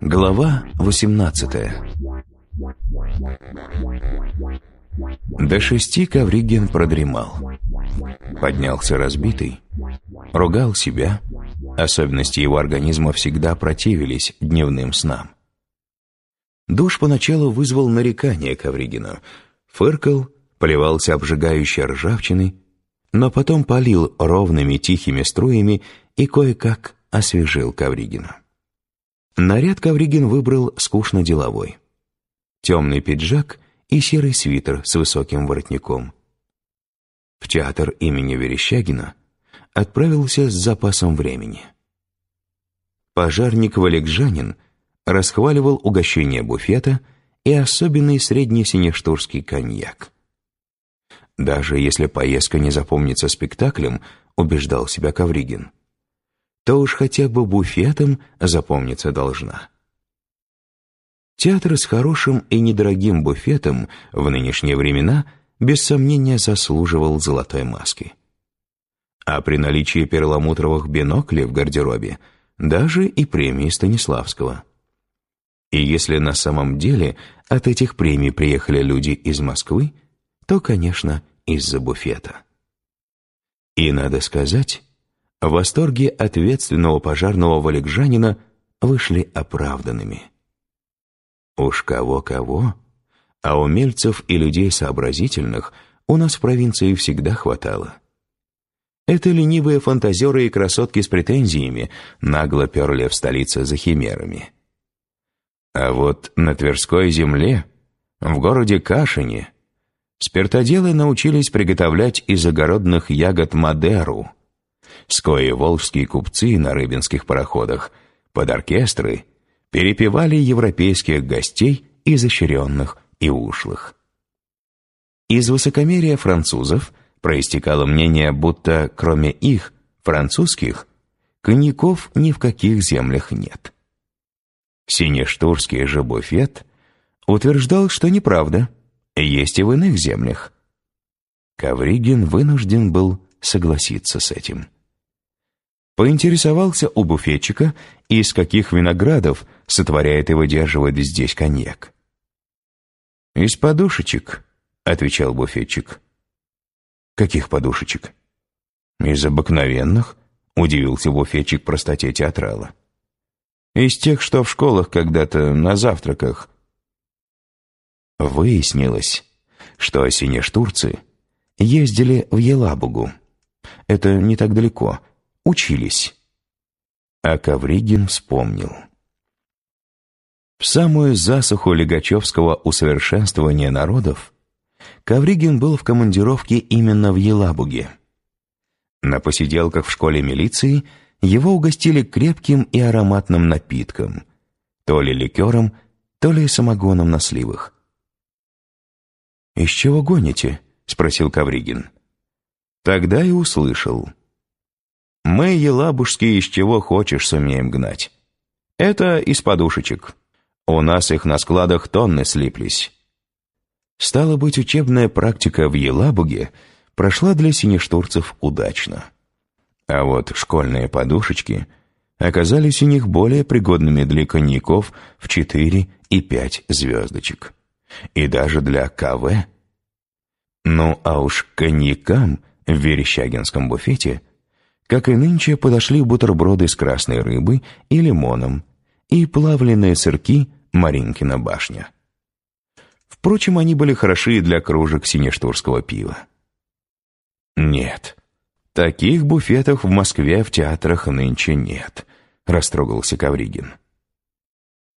Глава 18 До шести Ковригин продремал. Поднялся разбитый, ругал себя. Особенности его организма всегда противились дневным снам. Душ поначалу вызвал нарекание Ковригину. Фыркал, поливался обжигающей ржавчиной, но потом полил ровными тихими струями и кое-как освежил Ковригина. Наряд Ковригин выбрал скучно деловой. Темный пиджак и серый свитер с высоким воротником. В театр имени Верещагина отправился с запасом времени. Пожарник Валикжанин расхваливал угощение буфета и особенный средний синештурский коньяк. Даже если поездка не запомнится спектаклем, убеждал себя Ковригин, то уж хотя бы буфетом запомниться должна. Театр с хорошим и недорогим буфетом в нынешние времена без сомнения заслуживал золотой маски. А при наличии перламутровых биноклей в гардеробе даже и премии Станиславского. И если на самом деле от этих премий приехали люди из Москвы, то, конечно, из-за буфета. И, надо сказать, восторги ответственного пожарного валикжанина вышли оправданными. Уж кого-кого, а умельцев и людей сообразительных у нас в провинции всегда хватало. Это ленивые фантазеры и красотки с претензиями нагло перли в столице за химерами. А вот на Тверской земле, в городе Кашине, спиртоделы научились приготовлять из огородных ягод Мадеру, с коей волжские купцы на рыбинских пароходах под оркестры перепевали европейских гостей изощренных и ушлых. Из высокомерия французов проистекало мнение, будто кроме их, французских, коньяков ни в каких землях нет. Синештурский же буфет утверждал, что неправда, есть и в иных землях. Ковригин вынужден был согласиться с этим. Поинтересовался у буфетчика, из каких виноградов сотворяет и выдерживает здесь коньяк. «Из подушечек», — отвечал буфетчик. «Каких подушечек?» «Из обыкновенных», — удивился буфетчик простоте театрала. Из тех, что в школах когда-то на завтраках. Выяснилось, что синештурцы ездили в Елабугу. Это не так далеко. Учились. А Ковригин вспомнил. В самую засуху Легачевского усовершенствования народов Ковригин был в командировке именно в Елабуге. На посиделках в школе милиции – его угостили крепким и ароматным напитком, то ли ликером, то ли самогоном на сливах. «Из чего гоните?» — спросил Кавригин. Тогда и услышал. «Мы, елабужские, из чего хочешь сумеем гнать. Это из подушечек. У нас их на складах тонны слиплись». Стало быть, учебная практика в Елабуге прошла для синештурцев удачно. А вот школьные подушечки оказались у них более пригодными для коньяков в 4 и 5 звездочек. И даже для КВ. Ну а уж коньякам в Верещагинском буфете, как и нынче, подошли бутерброды с красной рыбой и лимоном и плавленые сырки Маринкина башня. Впрочем, они были хороши для кружек синештурского пива. Нет, «Таких буфетов в Москве в театрах нынче нет», — растрогался Кавригин.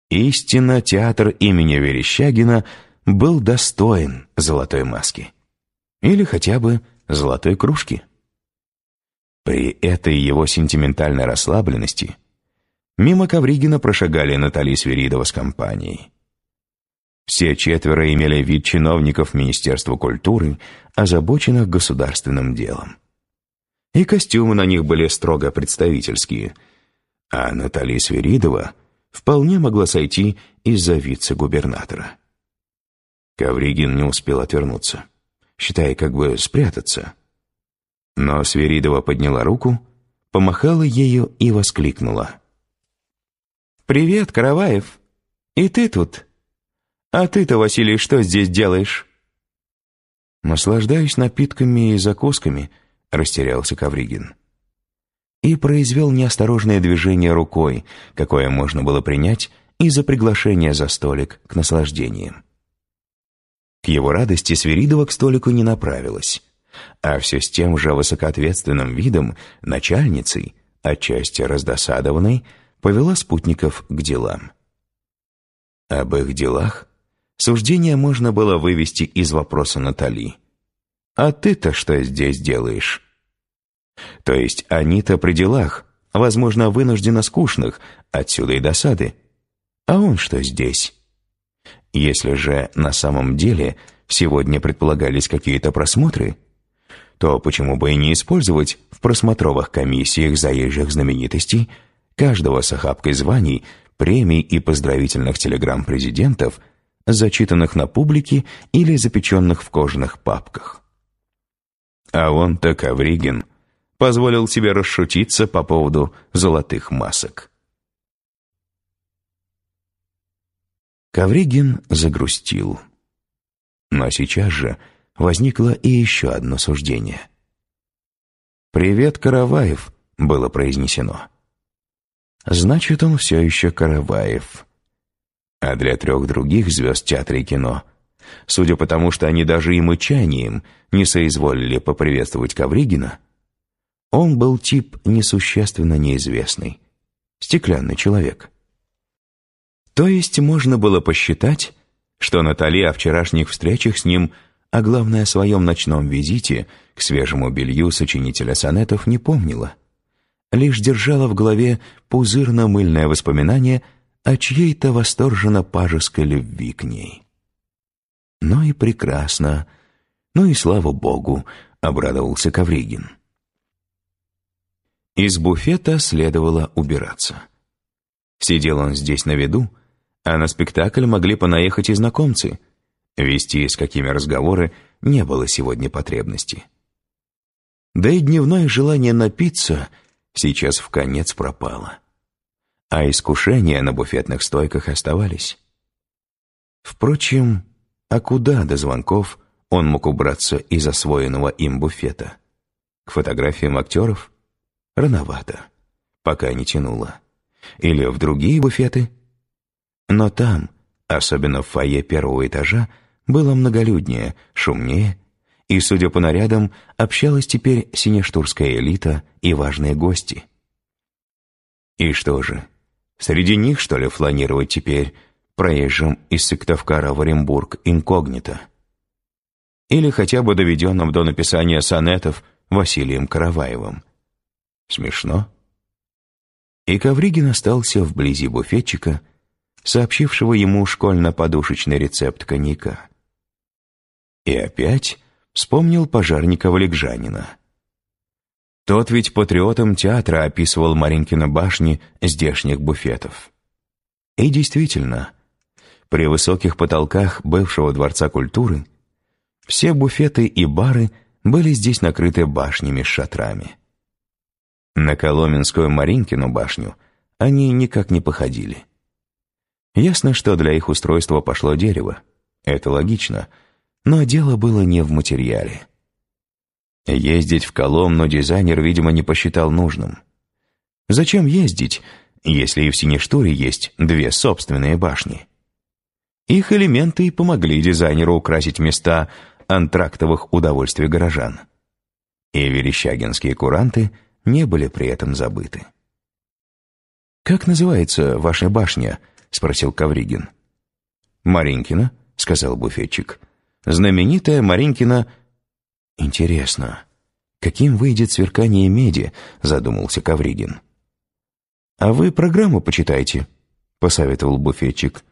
Истинно театр имени Верещагина был достоин золотой маски. Или хотя бы золотой кружки. При этой его сентиментальной расслабленности мимо Ковригина прошагали Натали Свиридова с компанией. Все четверо имели вид чиновников Министерства культуры, озабоченных государственным делом и костюмы на них были строго представительские. А Наталья Свиридова вполне могла сойти из-за вице-губернатора. Ковригин не успел отвернуться, считая как бы спрятаться. Но Сверидова подняла руку, помахала ею и воскликнула. «Привет, Караваев! И ты тут? А ты-то, Василий, что здесь делаешь?» «Наслаждаюсь напитками и закусками», — растерялся Ковригин. И произвел неосторожное движение рукой, какое можно было принять из-за приглашения за столик к наслаждениям. К его радости Свиридова к столику не направилась, а все с тем же высокоответственным видом начальницей, отчасти раздосадованной, повела спутников к делам. Об их делах суждение можно было вывести из вопроса Натали. «А ты-то что здесь делаешь?» То есть они-то при делах, возможно, вынужденно скучных, отсюда и досады. А он что здесь? Если же на самом деле сегодня предполагались какие-то просмотры, то почему бы и не использовать в просмотровых комиссиях заезжих знаменитостей каждого с охапкой званий, премий и поздравительных телеграмм президентов, зачитанных на публике или запеченных в кожаных папках. А он-то Ковригин позволил себе расшутиться по поводу золотых масок. Ковригин загрустил. Но сейчас же возникло и еще одно суждение. «Привет, Караваев», — было произнесено. Значит, он все еще Караваев. А для трех других звезд театра и кино, судя по тому, что они даже и мычанием не соизволили поприветствовать Ковригина, он был тип несущественно неизвестный, стеклянный человек. То есть можно было посчитать, что Натали о вчерашних встречах с ним, а главное о своем ночном визите к свежему белью сочинителя сонетов не помнила. Лишь держала в голове пузырно-мыльное воспоминание о чьей-то восторженно-пажеской любви к ней. «Ну и прекрасно, ну и слава богу», — обрадовался Ковригин. Из буфета следовало убираться. Сидел он здесь на виду, а на спектакль могли понаехать и знакомцы. Вести с какими разговоры не было сегодня потребности. Да и дневное желание напиться сейчас в конец пропало. А искушения на буфетных стойках оставались. Впрочем, а куда до звонков он мог убраться из освоенного им буфета? К фотографиям актеров? Рановато, пока не тянуло. Или в другие буфеты? Но там, особенно в фойе первого этажа, было многолюднее, шумнее, и, судя по нарядам, общалась теперь синештурская элита и важные гости. И что же, среди них, что ли, фланировать теперь проезжим из Сыктывкара в Оренбург инкогнито? Или хотя бы доведенным до написания сонетов Василием Караваевым? Смешно? И Ковригин остался вблизи буфетчика, сообщившего ему школьно-подушечный рецепт коньяка. И опять вспомнил пожарника Легжанина. Тот ведь патриотом театра описывал Маринкина башни здешних буфетов. И действительно, при высоких потолках бывшего Дворца культуры все буфеты и бары были здесь накрыты башнями с шатрами. На Коломенскую Маринкину башню они никак не походили. Ясно, что для их устройства пошло дерево. Это логично. Но дело было не в материале. Ездить в Коломну дизайнер, видимо, не посчитал нужным. Зачем ездить, если и в Синештуре есть две собственные башни? Их элементы и помогли дизайнеру украсить места антрактовых удовольствий горожан. И верещагинские куранты не были при этом забыты. «Как называется ваша башня?» — спросил Кавригин. «Маринкина», — сказал буфетчик. «Знаменитая Маринкина...» «Интересно, каким выйдет сверкание меди?» — задумался Кавригин. «А вы программу почитайте», — посоветовал буфетчик.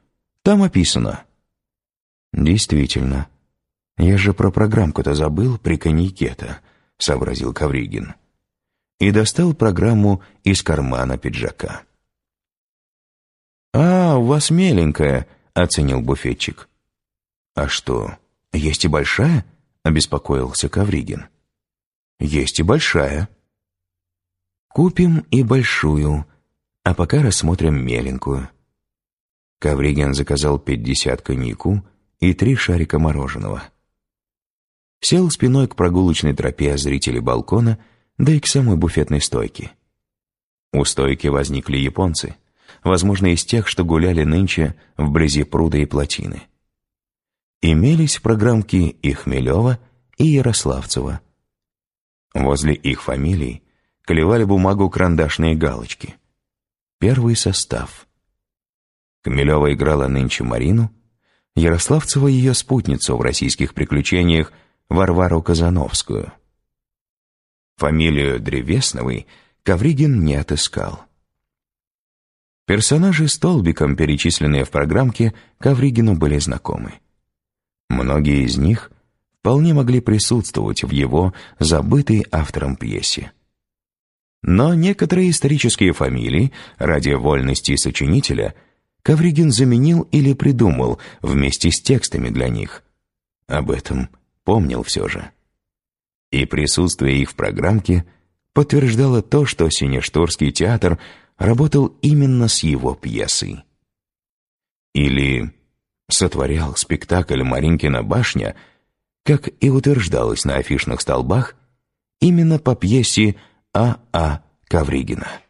«Там описано». «Действительно. Я же про программку-то забыл при коньяке-то», — сообразил Кавригин. И достал программу из кармана пиджака. «А, у вас меленькая», — оценил буфетчик. «А что, есть и большая?» — обеспокоился Кавригин. «Есть и большая». «Купим и большую, а пока рассмотрим меленькую». Кавригин заказал пятьдесят коньяку и три шарика мороженого. Сел спиной к прогулочной тропе зрителей балкона, да и к самой буфетной стойке. У стойки возникли японцы, возможно, из тех, что гуляли нынче вблизи пруда и плотины. Имелись программки и Хмелева, и Ярославцева. Возле их фамилий клевали бумагу карандашные галочки. Первый состав. Хмелева играла нынче Марину, Ярославцева ее спутницу в российских приключениях Варвару Казановскую. Фамилию Древесновой Ковригин не отыскал. Персонажи столбиком, перечисленные в программке, Ковригину были знакомы. Многие из них вполне могли присутствовать в его забытой автором пьесе. Но некоторые исторические фамилии, ради вольности сочинителя, Ковригин заменил или придумал вместе с текстами для них. Об этом помнил все же. И присутствие их в программке подтверждало то, что Синештурский театр работал именно с его пьесой. Или сотворял спектакль «Маринкина башня», как и утверждалось на афишных столбах, именно по пьесе А.А. А.